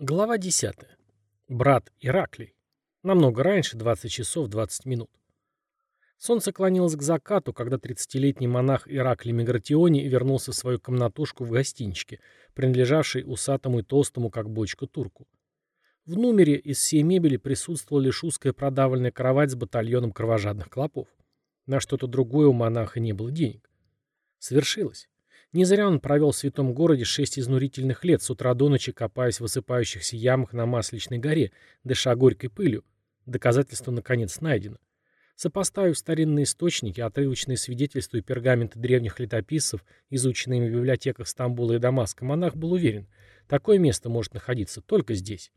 Глава 10. Брат Ираклий. Намного раньше, 20 часов 20 минут. Солнце клонилось к закату, когда 30-летний монах Ираклий Мигратиони вернулся в свою комнатушку в гостиничке, принадлежавшей усатому и толстому, как бочка, турку. В номере из всей мебели присутствовала лишь узкая продавленная кровать с батальоном кровожадных клопов. На что-то другое у монаха не было денег. Свершилось. Не зря он провел в святом городе шесть изнурительных лет, с утра до ночи копаясь в высыпающихся ямах на Масличной горе, дыша горькой пылью. Доказательство, наконец, найдено. Сопоставив старинные источники, отрывочные свидетельства и пергаменты древних летописцев, изученные в библиотеках Стамбула и Дамаска, монах был уверен, такое место может находиться только здесь.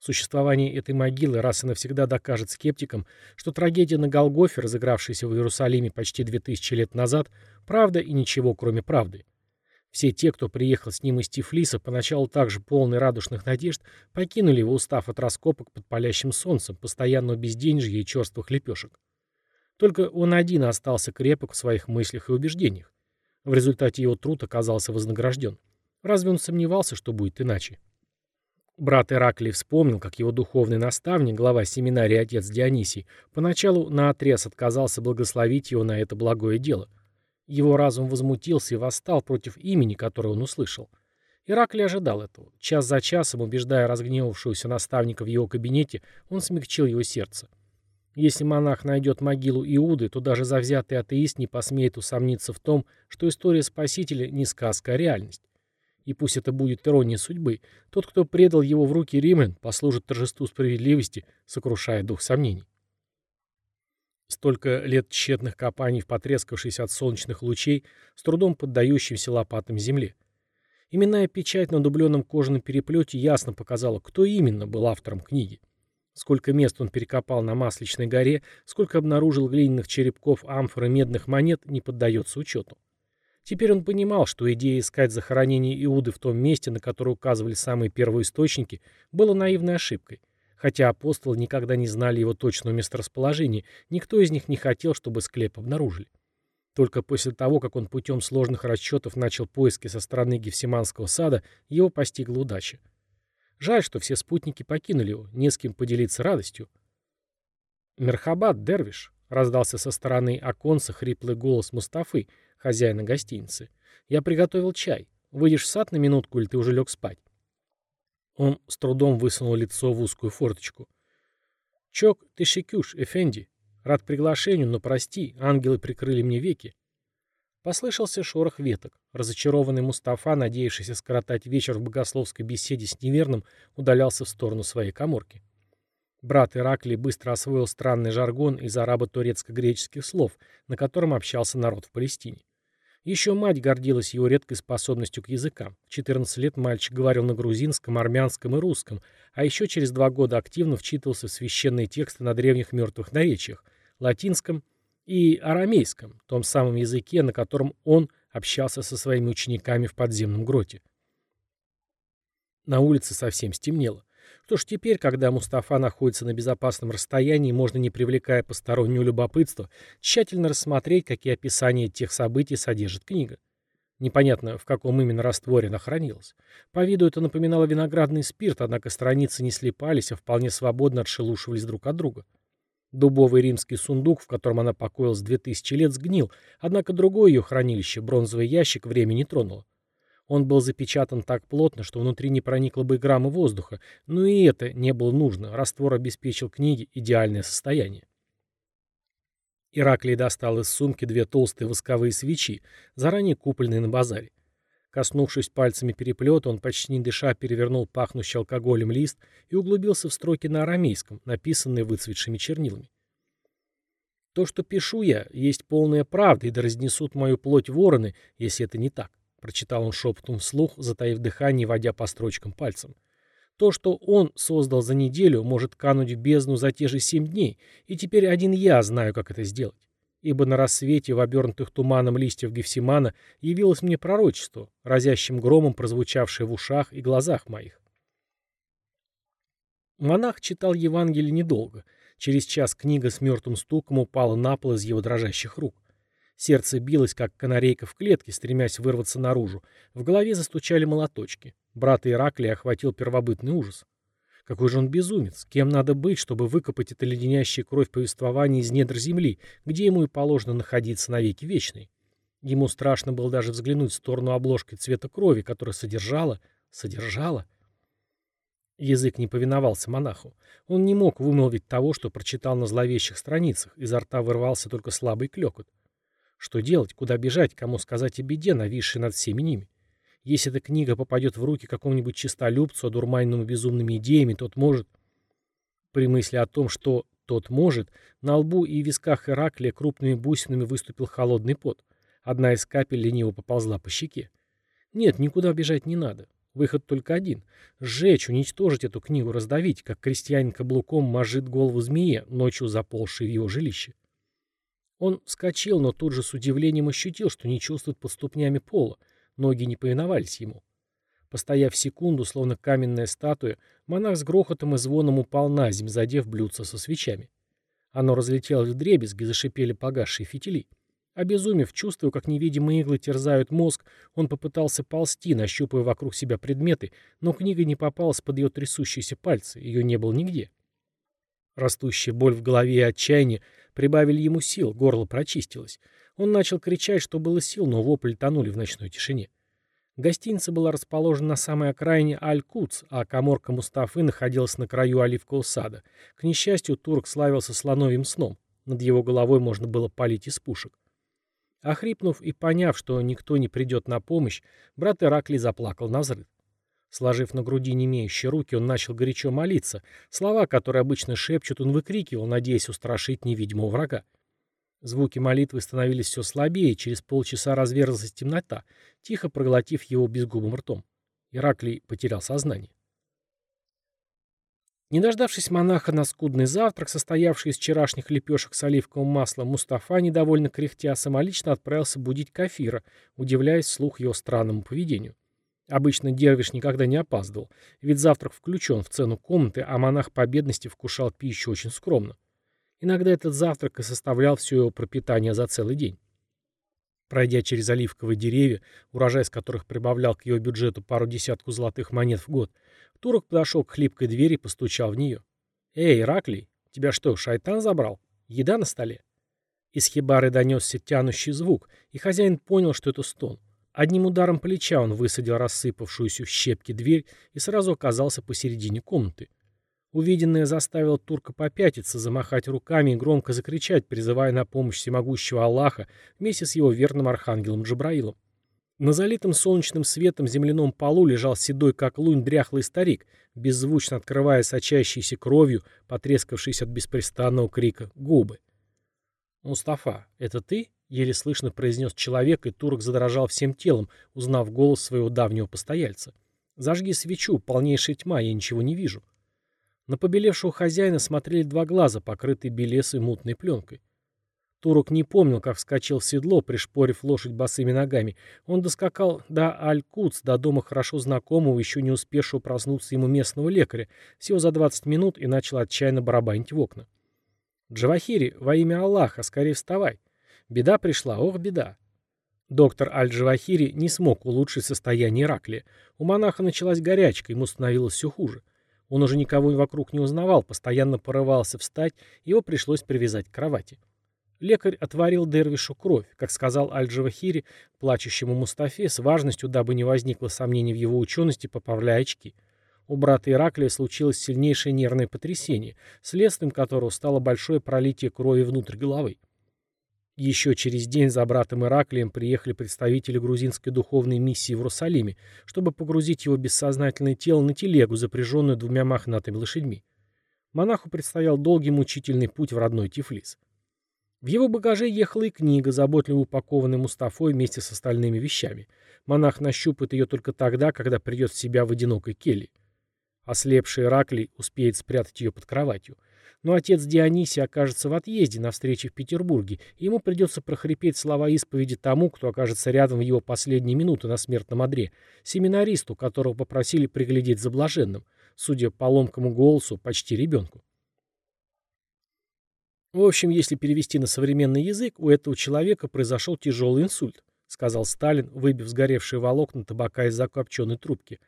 Существование этой могилы раз и навсегда докажет скептикам, что трагедия на Голгофе, разыгравшаяся в Иерусалиме почти 2000 лет назад, правда и ничего, кроме правды. Все те, кто приехал с ним из Тифлиса, поначалу также полный радушных надежд, покинули его, устав от раскопок под палящим солнцем, постоянного безденежья и черствых лепешек. Только он один остался крепок в своих мыслях и убеждениях. В результате его труд оказался вознагражден. Разве он сомневался, что будет иначе? Брат Ираклий вспомнил, как его духовный наставник, глава семинарии отец Дионисий, поначалу наотрез отказался благословить его на это благое дело – его разум возмутился и восстал против имени, которое он услышал. Ираклий ожидал этого. Час за часом, убеждая разгневавшегося наставника в его кабинете, он смягчил его сердце. Если монах найдет могилу Иуды, то даже завзятый атеист не посмеет усомниться в том, что история Спасителя не сказка, а реальность. И пусть это будет ирония судьбы, тот, кто предал его в руки римлян, послужит торжеству справедливости, сокрушая дух сомнений. Столько лет тщетных копаний в потрескавшейся от солнечных лучей, с трудом поддающимся лопатам земле. Именная печать на дубленном кожаном переплете ясно показала, кто именно был автором книги. Сколько мест он перекопал на Масличной горе, сколько обнаружил глиняных черепков, амфор и медных монет, не поддается учету. Теперь он понимал, что идея искать захоронение Иуды в том месте, на которое указывали самые первые источники, была наивной ошибкой. Хотя апостолы никогда не знали его точного месторасположения, никто из них не хотел, чтобы склеп обнаружили. Только после того, как он путем сложных расчетов начал поиски со стороны Гефсиманского сада, его постигла удача. Жаль, что все спутники покинули его, не с кем поделиться радостью. «Мерхабад, Дервиш!» — раздался со стороны оконца хриплый голос Мустафы, хозяина гостиницы. «Я приготовил чай. Выйдешь в сад на минутку, или ты уже лег спать?» Он с трудом высунул лицо в узкую форточку. «Чок, ты шикюш, Эфенди. Рад приглашению, но прости, ангелы прикрыли мне веки». Послышался шорох веток. Разочарованный Мустафа, надеявшийся скоротать вечер в богословской беседе с неверным, удалялся в сторону своей коморки. Брат Ираклий быстро освоил странный жаргон из арабо-турецко-греческих слов, на котором общался народ в Палестине. Еще мать гордилась его редкой способностью к языкам. В 14 лет мальчик говорил на грузинском, армянском и русском, а еще через два года активно вчитывался в священные тексты на древних мертвых наречиях, латинском и арамейском, том самом языке, на котором он общался со своими учениками в подземном гроте. На улице совсем стемнело. Что ж теперь, когда Мустафа находится на безопасном расстоянии, можно, не привлекая постороннего любопытства, тщательно рассмотреть, какие описания тех событий содержит книга. Непонятно, в каком именно растворе она хранилась. По виду это напоминало виноградный спирт, однако страницы не слипались, а вполне свободно отшелушивались друг от друга. Дубовый римский сундук, в котором она покоилась две тысячи лет, сгнил, однако другое ее хранилище, бронзовый ящик, время не тронуло. Он был запечатан так плотно, что внутри не проникло бы грамма воздуха, но и это не было нужно, раствор обеспечил книге идеальное состояние. Ираклий достал из сумки две толстые восковые свечи, заранее купленные на базаре. Коснувшись пальцами переплета, он почти не дыша перевернул пахнущий алкоголем лист и углубился в строки на арамейском, написанные выцветшими чернилами. «То, что пишу я, есть полная правда, и да разнесут мою плоть вороны, если это не так. Прочитал он шепотом вслух, затаив дыхание водя по строчкам пальцем. То, что он создал за неделю, может кануть в бездну за те же семь дней, и теперь один я знаю, как это сделать. Ибо на рассвете в обернутых туманом листьев Гефсимана явилось мне пророчество, разящим громом прозвучавшее в ушах и глазах моих. Монах читал Евангелие недолго. Через час книга с мертвым стуком упала на пол из его дрожащих рук. Сердце билось, как канарейка в клетке, стремясь вырваться наружу. В голове застучали молоточки. Брата Ираклия охватил первобытный ужас. Какой же он безумец! Кем надо быть, чтобы выкопать это леденящее кровь повествование из недр земли, где ему и положено находиться навеки вечной? Ему страшно было даже взглянуть в сторону обложки цвета крови, которая содержала... содержала... Язык не повиновался монаху. Он не мог вымолвить того, что прочитал на зловещих страницах. Изо рта вырвался только слабый клекот. Что делать, куда бежать, кому сказать о беде, нависшей над всеми ними? Если эта книга попадет в руки какому-нибудь чистолюбцу, одурманенному безумными идеями, тот может... При мысли о том, что тот может, на лбу и висках Ираклия крупными бусинами выступил холодный пот. Одна из капель лениво поползла по щеке. Нет, никуда бежать не надо. Выход только один — сжечь, уничтожить эту книгу, раздавить, как крестьянин каблуком мажит голову змее, ночью заползшей в его жилище. Он вскочил, но тут же с удивлением ощутил, что не чувствует под ступнями пола. Ноги не повиновались ему. Постояв секунду, словно каменная статуя, монах с грохотом и звоном упал на земь, задев блюдце со свечами. Оно разлетелось в дребезги, зашипели погасшие фитили. Обезумев, чувствуя, как невидимые иглы терзают мозг, он попытался ползти, нащупывая вокруг себя предметы, но книга не попалась под ее трясущиеся пальцы, ее не было нигде. Растущая боль в голове и отчаяние Прибавили ему сил, горло прочистилось. Он начал кричать, что было сил, но вопли тонули в ночной тишине. Гостиница была расположена на самой окраине Аль-Куц, а коморка Мустафы находилась на краю оливкового сада. К несчастью, турк славился слоновьим сном. Над его головой можно было палить из пушек. Охрипнув и поняв, что никто не придет на помощь, брат Иракли заплакал на взрыв. Сложив на груди немеющие руки, он начал горячо молиться. Слова, которые обычно шепчут, он выкрикивал, надеясь устрашить невидимого врага. Звуки молитвы становились все слабее, через полчаса разверзлась темнота, тихо проглотив его безгубым ртом. Ираклий потерял сознание. Не дождавшись монаха на скудный завтрак, состоявший из вчерашних лепешек с оливковым маслом, Мустафа, недовольно кряхтя, самолично отправился будить Кафира, удивляясь вслух его странному поведению. Обычно Дервиш никогда не опаздывал, ведь завтрак включен в цену комнаты, а монах по бедности вкушал пищу очень скромно. Иногда этот завтрак и составлял все его пропитание за целый день. Пройдя через оливковые деревья, урожай из которых прибавлял к его бюджету пару десятку золотых монет в год, турок подошел к хлипкой двери и постучал в нее. «Эй, Раклий, тебя что, шайтан забрал? Еда на столе?» Из хибары донесся тянущий звук, и хозяин понял, что это стон. Одним ударом плеча он высадил рассыпавшуюся в щепки дверь и сразу оказался посередине комнаты. Увиденное заставило турка попятиться, замахать руками и громко закричать, призывая на помощь всемогущего Аллаха вместе с его верным архангелом Джабраилом. На залитом солнечным светом земляном полу лежал седой, как лунь, дряхлый старик, беззвучно открывая сочащиеся кровью, потрескавшись от беспрестанного крика, губы. «Мустафа, это ты?» Еле слышно произнес человек, и турок задрожал всем телом, узнав голос своего давнего постояльца. «Зажги свечу, полнейшая тьма, я ничего не вижу». На побелевшего хозяина смотрели два глаза, покрытые белесой мутной пленкой. Турок не помнил, как вскочил в седло, пришпорив лошадь босыми ногами. Он доскакал до Аль-Куц, до дома хорошо знакомого, еще не успевшего проснуться ему местного лекаря, всего за 20 минут и начал отчаянно барабанить в окна. «Джавахири, во имя Аллаха, скорее вставай!» Беда пришла, ох, беда. Доктор Аль-Джавахири не смог улучшить состояние Ираклия. У монаха началась горячка, ему становилось все хуже. Он уже никого вокруг не узнавал, постоянно порывался встать, его пришлось привязать к кровати. Лекарь отварил Дервишу кровь, как сказал Аль-Джавахири, плачущему Мустафе, с важностью, дабы не возникло сомнений в его учености, поправляя очки. У брата Ираклия случилось сильнейшее нервное потрясение, следствием которого стало большое пролитие крови внутрь головы. Еще через день за братом Ираклием приехали представители грузинской духовной миссии в Иерусалиме, чтобы погрузить его бессознательное тело на телегу, запряженную двумя мохнатыми лошадьми. Монаху предстоял долгий мучительный путь в родной Тифлис. В его багаже ехала и книга, заботливо упакованная Мустафой вместе с остальными вещами. Монах нащупает ее только тогда, когда придет в себя в одинокой келье. Ослепший Ираклий успеет спрятать ее под кроватью. Но отец Дионисий окажется в отъезде на встрече в Петербурге, и ему придется прохрипеть слова исповеди тому, кто окажется рядом в его последние минуты на смертном одре, семинаристу, которого попросили приглядеть за блаженным, судя по ломкому голосу, почти ребенку. В общем, если перевести на современный язык, у этого человека произошел тяжелый инсульт, сказал Сталин, выбив сгоревшие волокна табака из закопченной трубки.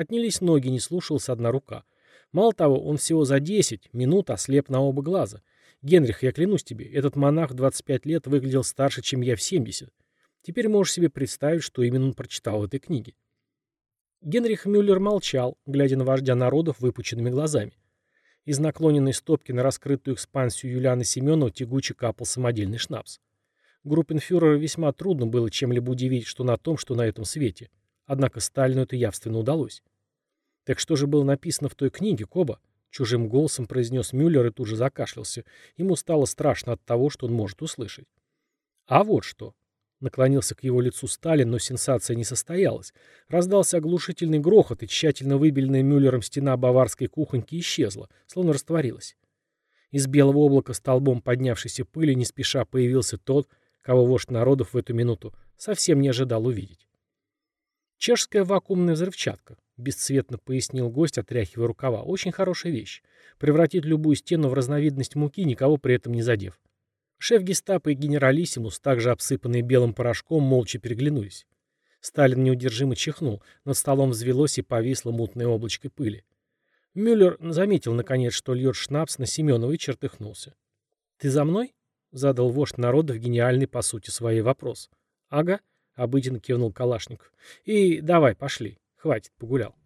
Отнялись ноги, не слушалась одна рука. Мало того, он всего за 10 минут ослеп на оба глаза. Генрих, я клянусь тебе, этот монах в 25 лет выглядел старше, чем я в 70. Теперь можешь себе представить, что именно он прочитал в этой книге. Генрих Мюллер молчал, глядя на вождя народов выпученными глазами. Из наклоненной стопки на раскрытую экспансию Юлианы Семенова тягуче капал самодельный шнапс. Группенфюрера весьма трудно было чем-либо удивить, что на том, что на этом свете. Однако Сталину это явственно удалось. «Так что же было написано в той книге, Коба?» Чужим голосом произнес Мюллер и тут же закашлялся. Ему стало страшно от того, что он может услышать. «А вот что», Наклонился к его лицу Сталин, но сенсация не состоялась. Раздался оглушительный грохот, и тщательно выбеленная Мюллером стена баварской кухоньки исчезла, словно растворилась. Из белого облака столбом поднявшейся пыли не спеша появился тот, кого вождь народов в эту минуту совсем не ожидал увидеть. «Чешская вакуумная взрывчатка», — бесцветно пояснил гость, отряхивая рукава. «Очень хорошая вещь. Превратит любую стену в разновидность муки, никого при этом не задев». Шеф гестапо и генералиссимус, также обсыпанные белым порошком, молча переглянулись. Сталин неудержимо чихнул, над столом взвелось и повисло мутное облачко пыли. Мюллер заметил, наконец, что льет шнапс на Семенова и чертыхнулся. «Ты за мной?» — задал вождь народов гениальный, по сути, своей вопрос. «Ага», — обыденно кивнул Калашников. «И давай, пошли. Хватит, погулял».